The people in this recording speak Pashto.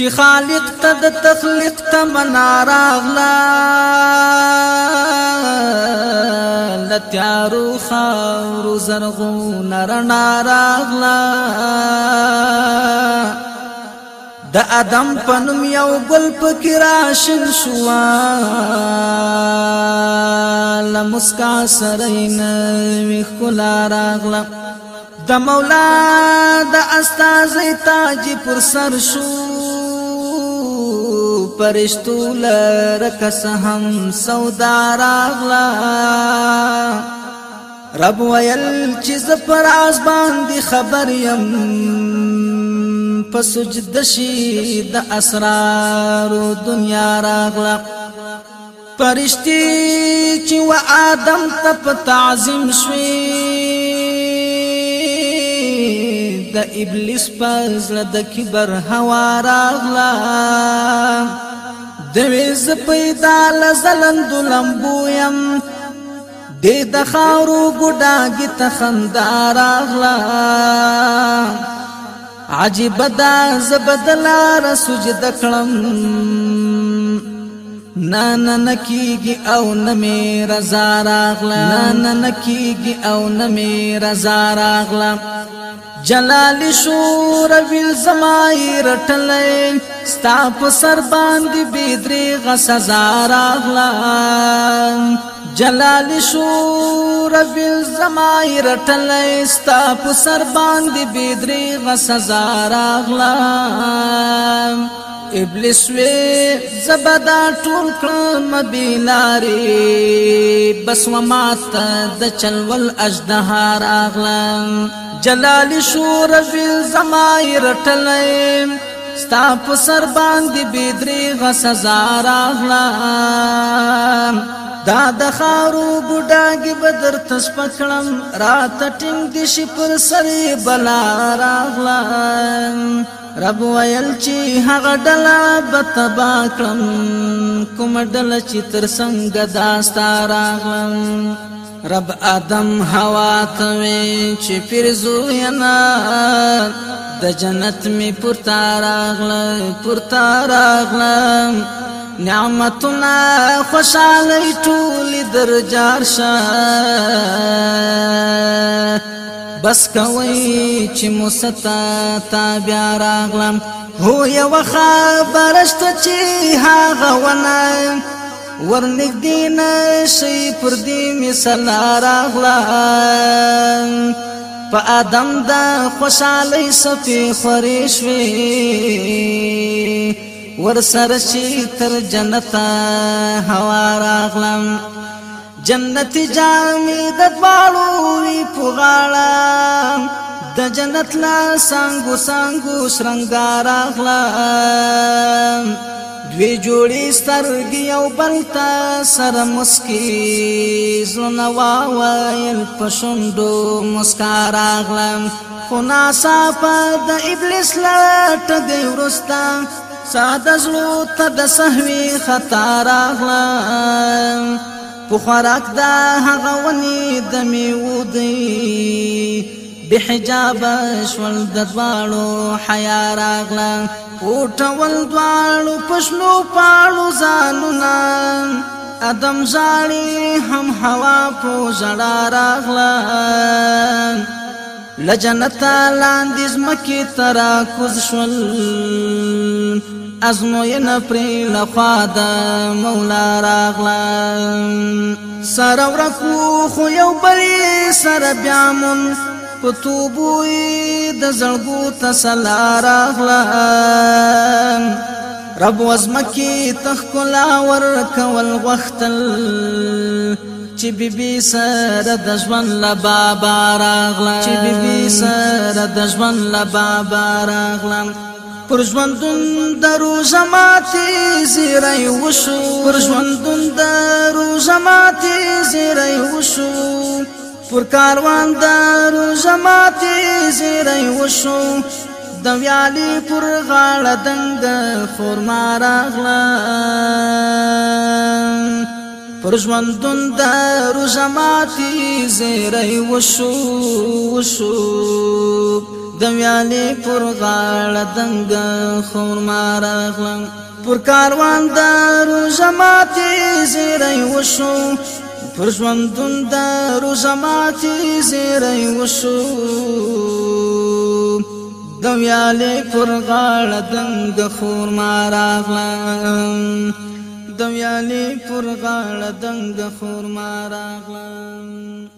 چې خالق ته د تخلیق ته مناراغلا لتیارو خاورو زرغون رناراغلا د ادم پنوم یو ګل پکې راشن شوا لمسکا سرین وی خلا راغلا د مولا د استاد تاج پر سر شو پرشتو لرکس هم سودا راغلا رب ویل چیز پر آزبان دی خبر یم په سجد شي د اسرار دنیا راغلا پرشتي چې و آدم ته په تعظیم شوي د ابلیس پزله د کبر هوا راغلا دوی ز پیدا لزلند لمبویم دې د خاورو ګډاګي ته خندا راغلا عجیب دا زبدلا رسج دکړم نانا نکیگی او نمی رزا راغلا نانا نکیگی او نمی رزا راغلا جلال شور ویل زمای رټلې ستا په سر باندې بيدري غس زاراغلا جلال شور ویل زمای رټلې ستا په سر باندې بيدري غس زاراغلا ابلیس وی زبدا ټول کړم بیلاری بس و مات د چلول اجدها راغلم جلال شور زمای رټلم ستا په سر باندې بيدري غس زارا غلام دا د خارو بډاګي بدر تس پکړم رات ټینګ دي شپر سر بلا راغلم رب ویل چې هغه ډلا بتبا کړم کوم ډل چې تر څنګه داستا راغلم رب ادم هوا ته چې پیرزو ینا د جنت می پورتا راغله پورتا راغله نعمتنا خوشاله ټول درجار شه بس کوي چې مستا تا بیا راغلم هو یو خبرشت چې هاغه ونه ورنګ دین شي پر دې مثال راغلم په ادم د خوشالۍ سفي خوريش وي ور سره شي تر جنتا هوا راغلم جنت جامې د دواړو وی پغاړه د جنت لا سانګو سانګو سرنګار اخلا دوی جوړي سترګي او بلتا سر مسکی زونه واویل پښوندو مسکار اخلا خو ناسا په د ابلیس لټ دی ورستا ساده زلو ته د سهوی خطا راغلم په خوراک دا هغه ونی د میو دی بحجاب شول د دواړو حیا راغلا اوټول دواړو پښنو پاړو ځانونا ادم زاړي هم هوا په زړه راغلا لجنتا لاندې مکی ترا کوز شول ازموینه پرې لخوا د مولا راغلا سره ورکو خو یو بل سره بیا مون په توبوي د زړګو تسلا راغلا رب وزمکی تخکلا ورکول غختل چې بيبي سره د ژوند لا بابا راغلا چې بيبي سره د ژوند لا بابا راغلا پر ژوندون درو زماتي زیرای وشو پر ژوندون درو زماتي زیرای وشو پر کاروان درو زماتي زیرای وشو د ویالي پر غاړه دنګ خور ماراغلا پر ژوندون درو زماتي زیرای وشو وشو د ویالې پر غاړه دنګ خور مار اخلم پر کاروان دارو جماعتي زیری وشو پر ژوندون دارو جماعتي زیری وشو د ویالې پر غاړه دنګ خور مار اخلم د ویالې پر غاړه دنګ خور مار اخلم